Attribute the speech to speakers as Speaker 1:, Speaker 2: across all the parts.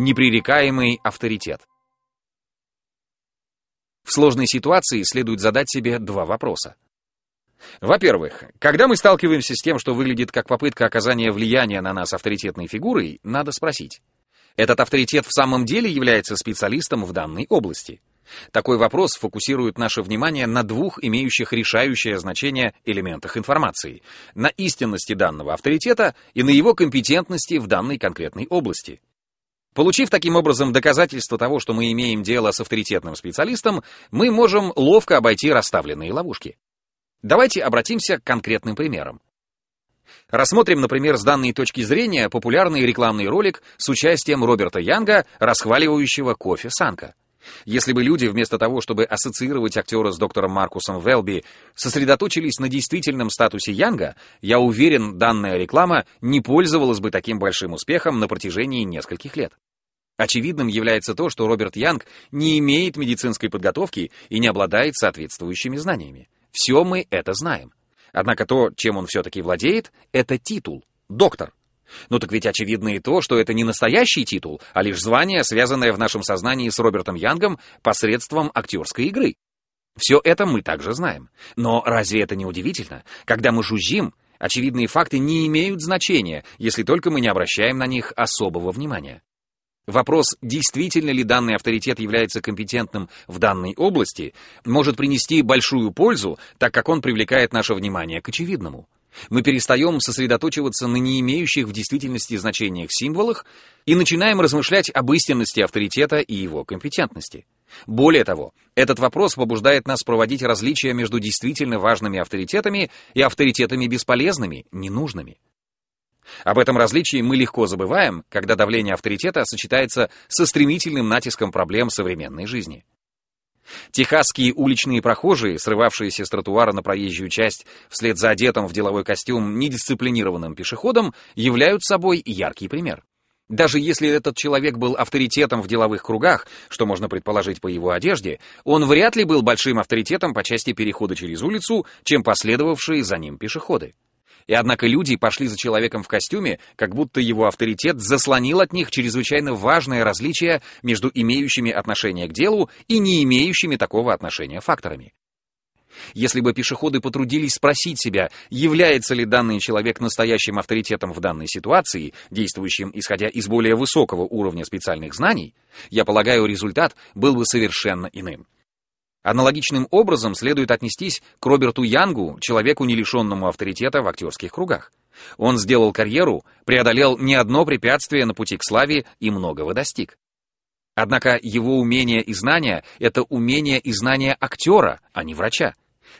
Speaker 1: Непререкаемый авторитет. В сложной ситуации следует задать себе два вопроса. Во-первых, когда мы сталкиваемся с тем, что выглядит как попытка оказания влияния на нас авторитетной фигурой, надо спросить, этот авторитет в самом деле является специалистом в данной области? Такой вопрос фокусирует наше внимание на двух имеющих решающее значение элементах информации, на истинности данного авторитета и на его компетентности в данной конкретной области. Получив таким образом доказательство того, что мы имеем дело с авторитетным специалистом, мы можем ловко обойти расставленные ловушки. Давайте обратимся к конкретным примерам. Рассмотрим, например, с данной точки зрения популярный рекламный ролик с участием Роберта Янга, расхваливающего кофе Санка. Если бы люди, вместо того, чтобы ассоциировать актера с доктором Маркусом Велби, сосредоточились на действительном статусе Янга, я уверен, данная реклама не пользовалась бы таким большим успехом на протяжении нескольких лет. Очевидным является то, что Роберт Янг не имеет медицинской подготовки и не обладает соответствующими знаниями. Все мы это знаем. Однако то, чем он все-таки владеет, это титул — доктор. Ну так ведь очевидно и то, что это не настоящий титул, а лишь звание, связанное в нашем сознании с Робертом Янгом посредством актерской игры. Все это мы также знаем. Но разве это не удивительно? Когда мы жужжим, очевидные факты не имеют значения, если только мы не обращаем на них особого внимания. Вопрос, действительно ли данный авторитет является компетентным в данной области, может принести большую пользу, так как он привлекает наше внимание к очевидному. Мы перестаем сосредоточиваться на не имеющих в действительности значениях символах и начинаем размышлять об истинности авторитета и его компетентности. Более того, этот вопрос побуждает нас проводить различия между действительно важными авторитетами и авторитетами бесполезными, ненужными. Об этом различии мы легко забываем, когда давление авторитета сочетается со стремительным натиском проблем современной жизни. Техасские уличные прохожие, срывавшиеся с тротуара на проезжую часть вслед за одетым в деловой костюм недисциплинированным пешеходом, являются собой яркий пример. Даже если этот человек был авторитетом в деловых кругах, что можно предположить по его одежде, он вряд ли был большим авторитетом по части перехода через улицу, чем последовавшие за ним пешеходы. И однако люди пошли за человеком в костюме, как будто его авторитет заслонил от них чрезвычайно важное различие между имеющими отношение к делу и не имеющими такого отношения факторами. Если бы пешеходы потрудились спросить себя, является ли данный человек настоящим авторитетом в данной ситуации, действующим исходя из более высокого уровня специальных знаний, я полагаю, результат был бы совершенно иным. Аналогичным образом следует отнестись к Роберту Янгу, человеку, не лишенному авторитета в актерских кругах. Он сделал карьеру, преодолел не одно препятствие на пути к славе и многого достиг. Однако его умение и знания — это умение и знания актера, а не врача.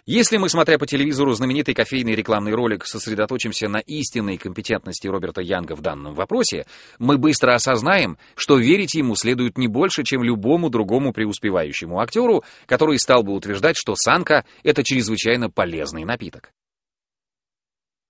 Speaker 1: Если мы, смотря по телевизору знаменитый кофейный рекламный ролик, сосредоточимся на истинной компетентности Роберта Янга в данном вопросе, мы быстро осознаем, что верить ему следует не больше, чем любому другому преуспевающему актеру, который стал бы утверждать, что санка — это чрезвычайно полезный напиток.